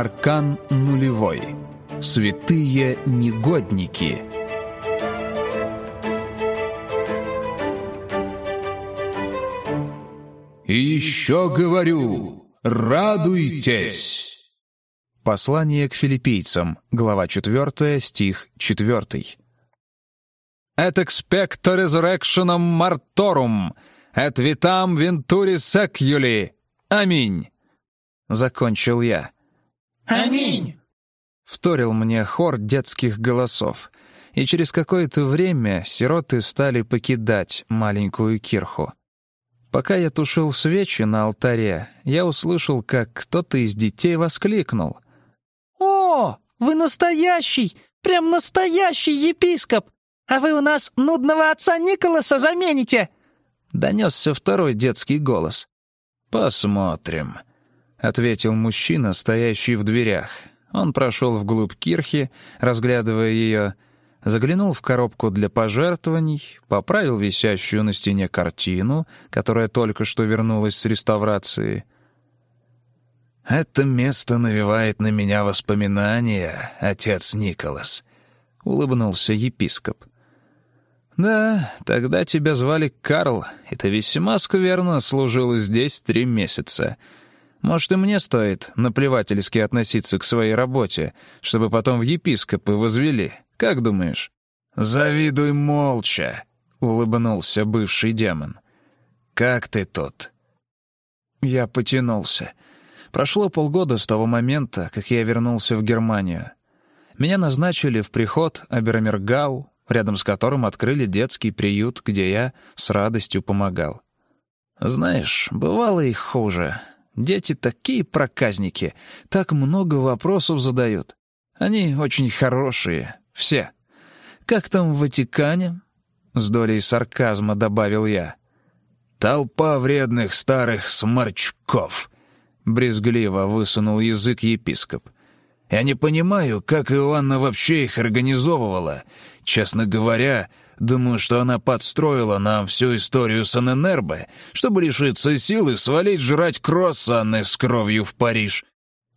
Аркан нулевой. Святые негодники. «И еще говорю, радуйтесь!» Послание к филиппийцам, глава 4, стих 4. «Et expecto resurrectionem martorum, et vitam venturi seculi. Аминь!» Закончил я. «Аминь!» Вторил мне хор детских голосов, и через какое-то время сироты стали покидать маленькую кирху. Пока я тушил свечи на алтаре, я услышал, как кто-то из детей воскликнул. «О, вы настоящий, прям настоящий епископ! А вы у нас нудного отца Николаса замените!» Донесся второй детский голос. «Посмотрим», — ответил мужчина, стоящий в дверях. Он прошел вглубь кирхи, разглядывая ее, заглянул в коробку для пожертвований, поправил висящую на стене картину, которая только что вернулась с реставрации. «Это место навевает на меня воспоминания, отец Николас», — улыбнулся епископ. «Да, тогда тебя звали Карл, и ты весьма скверно служил здесь три месяца. Может, и мне стоит наплевательски относиться к своей работе, чтобы потом в епископы возвели. Как думаешь?» «Завидуй молча», — улыбнулся бывший демон. «Как ты тут?» Я потянулся. Прошло полгода с того момента, как я вернулся в Германию. Меня назначили в приход Аберамергау, рядом с которым открыли детский приют, где я с радостью помогал. Знаешь, бывало и хуже. Дети такие проказники, так много вопросов задают. Они очень хорошие, все. Как там в Ватикане? С долей сарказма добавил я. «Толпа вредных старых сморчков», — брезгливо высунул язык епископ. «Я не понимаю, как Иоанна вообще их организовывала. Честно говоря, думаю, что она подстроила нам всю историю с Аненербе, чтобы лишиться сил и свалить жрать круассаны с кровью в Париж.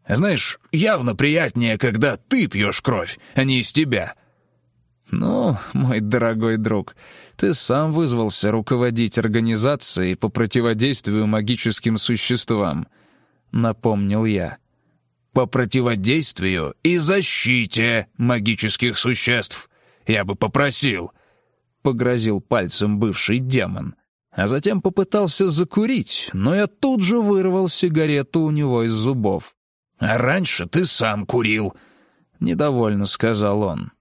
Знаешь, явно приятнее, когда ты пьешь кровь, а не из тебя». «Ну, мой дорогой друг, ты сам вызвался руководить организацией по противодействию магическим существам», — напомнил я. «По противодействию и защите магических существ. Я бы попросил», — погрозил пальцем бывший демон. А затем попытался закурить, но я тут же вырвал сигарету у него из зубов. «А раньше ты сам курил», — недовольно сказал он.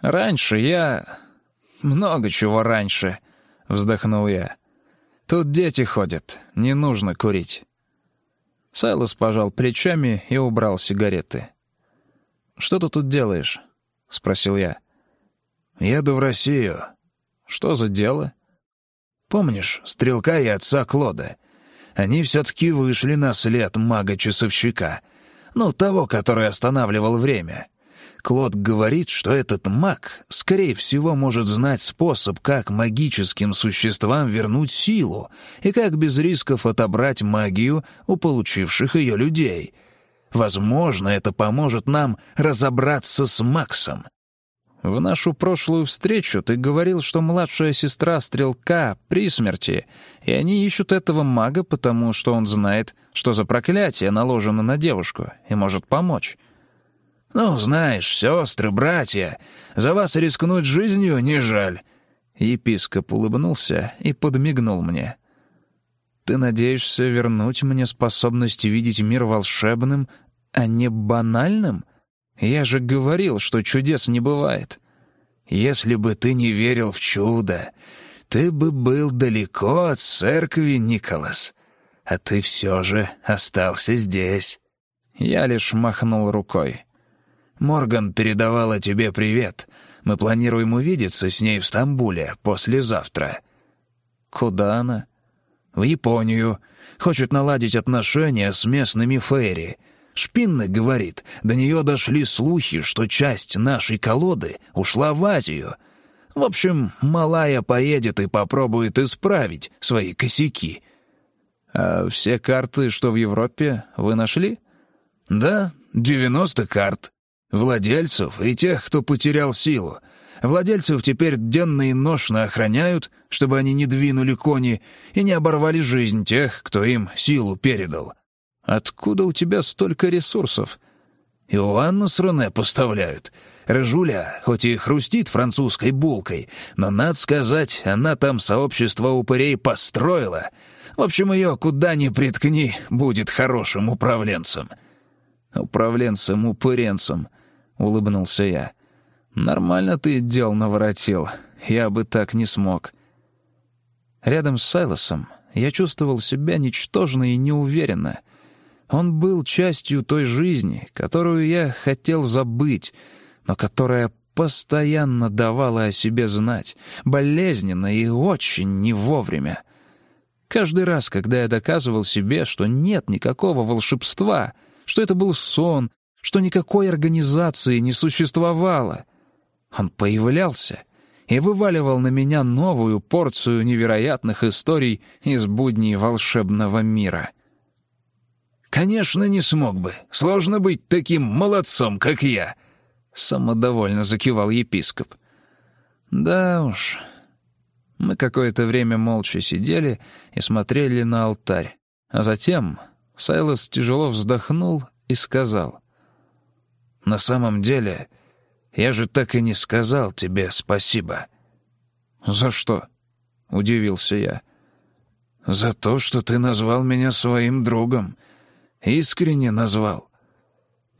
«Раньше я... Много чего раньше», — вздохнул я. «Тут дети ходят, не нужно курить». Сайлос пожал плечами и убрал сигареты. «Что ты тут делаешь?» — спросил я. «Еду в Россию». «Что за дело?» «Помнишь, стрелка и отца Клода? Они все-таки вышли на след мага-часовщика. Ну, того, который останавливал время. Клод говорит, что этот маг, скорее всего, может знать способ, как магическим существам вернуть силу и как без рисков отобрать магию у получивших ее людей. Возможно, это поможет нам разобраться с Максом. В нашу прошлую встречу ты говорил, что младшая сестра Стрелка при смерти, и они ищут этого мага, потому что он знает, что за проклятие наложено на девушку и может помочь. «Ну, знаешь, сестры, братья, за вас рискнуть жизнью не жаль». Епископ улыбнулся и подмигнул мне. «Ты надеешься вернуть мне способность видеть мир волшебным, а не банальным? Я же говорил, что чудес не бывает». «Если бы ты не верил в чудо, ты бы был далеко от церкви, Николас. А ты все же остался здесь». Я лишь махнул рукой. Морган передавала тебе привет. Мы планируем увидеться с ней в Стамбуле послезавтра». «Куда она?» «В Японию. Хочет наладить отношения с местными фейри. Шпинна говорит, до нее дошли слухи, что часть нашей колоды ушла в Азию. В общем, малая поедет и попробует исправить свои косяки». «А все карты, что в Европе, вы нашли?» «Да, девяносто карт. Владельцев и тех, кто потерял силу. Владельцев теперь денно и ношно охраняют, чтобы они не двинули кони и не оборвали жизнь тех, кто им силу передал. Откуда у тебя столько ресурсов? Иоанну с Рене поставляют. Рыжуля, хоть и хрустит французской булкой, но, надо сказать, она там сообщество упырей построила. В общем, ее куда ни приткни, будет хорошим управленцем. Управленцем-упыренцем, — улыбнулся я. Нормально ты дел наворотил. Я бы так не смог. Рядом с Сайлосом я чувствовал себя ничтожно и неуверенно — он был частью той жизни, которую я хотел забыть, но которая постоянно давала о себе знать, болезненно и очень не вовремя. Каждый раз, когда я доказывал себе, что нет никакого волшебства, что это был сон, что никакой организации не существовало, он появлялся и вываливал на меня новую порцию невероятных историй из будней волшебного мира — «Конечно, не смог бы. Сложно быть таким молодцом, как я», — самодовольно закивал епископ. «Да уж». Мы какое-то время молча сидели и смотрели на алтарь. А затем Сайлос тяжело вздохнул и сказал. «На самом деле, я же так и не сказал тебе спасибо». «За что?» — удивился я. «За то, что ты назвал меня своим другом Искренне назвал.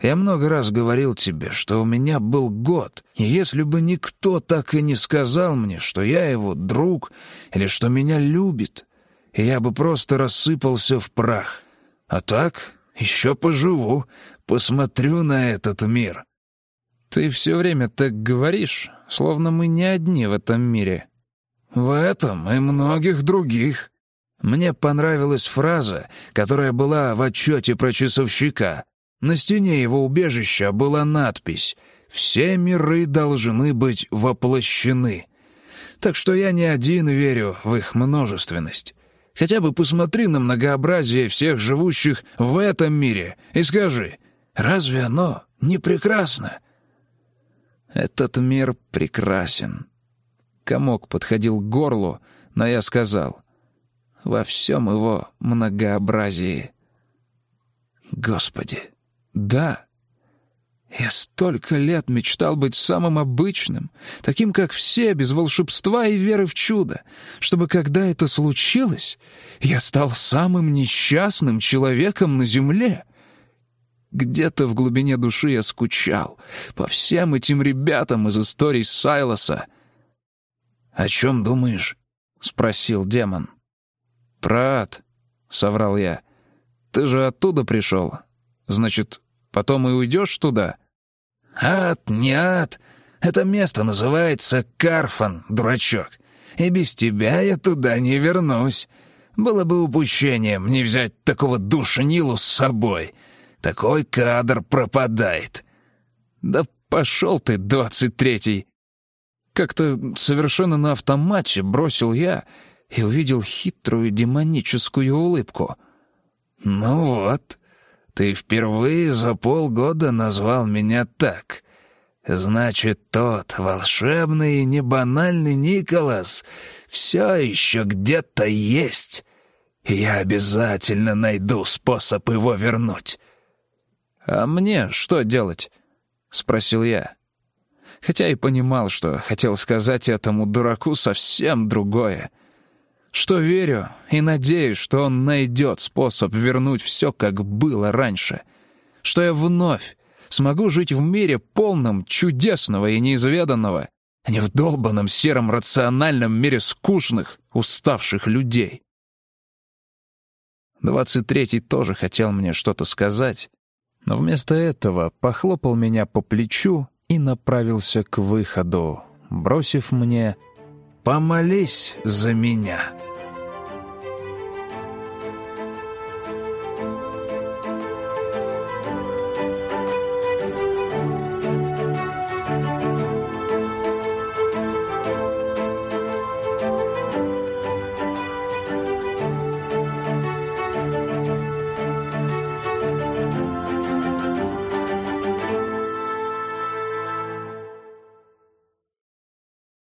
Я много раз говорил тебе, что у меня был год, и если бы никто так и не сказал мне, что я его друг или что меня любит, я бы просто рассыпался в прах. А так еще поживу, посмотрю на этот мир. Ты все время так говоришь, словно мы не одни в этом мире. В этом и многих других. Мне понравилась фраза, которая была в отчете про часовщика. На стене его убежища была надпись «Все миры должны быть воплощены». Так что я не один верю в их множественность. Хотя бы посмотри на многообразие всех живущих в этом мире и скажи, разве оно не прекрасно? Этот мир прекрасен. Комок подходил к горлу, но я сказал, во всем его многообразии. Господи, да, я столько лет мечтал быть самым обычным, таким, как все, без волшебства и веры в чудо, чтобы, когда это случилось, я стал самым несчастным человеком на земле. Где-то в глубине души я скучал по всем этим ребятам из историй Сайлоса. «О чем думаешь?» — спросил демон. «Прат», — соврал я, — «ты же оттуда пришел. Значит, потом и уйдешь туда?» «Ад, не ад. Это место называется Карфан, дурачок. И без тебя я туда не вернусь. Было бы упущением не взять такого душнилу с собой. Такой кадр пропадает». «Да пошел ты, двадцать третий!» Как-то совершенно на автомате бросил я и увидел хитрую демоническую улыбку. «Ну вот, ты впервые за полгода назвал меня так. Значит, тот волшебный и небанальный Николас все еще где-то есть, я обязательно найду способ его вернуть». «А мне что делать?» — спросил я. Хотя и понимал, что хотел сказать этому дураку совсем другое — что верю и надеюсь, что он найдет способ вернуть все, как было раньше, что я вновь смогу жить в мире полном чудесного и неизведанного, а не в долбанном сером рациональном мире скучных, уставших людей. Двадцать третий тоже хотел мне что-то сказать, но вместо этого похлопал меня по плечу и направился к выходу, бросив мне «Помолись за меня».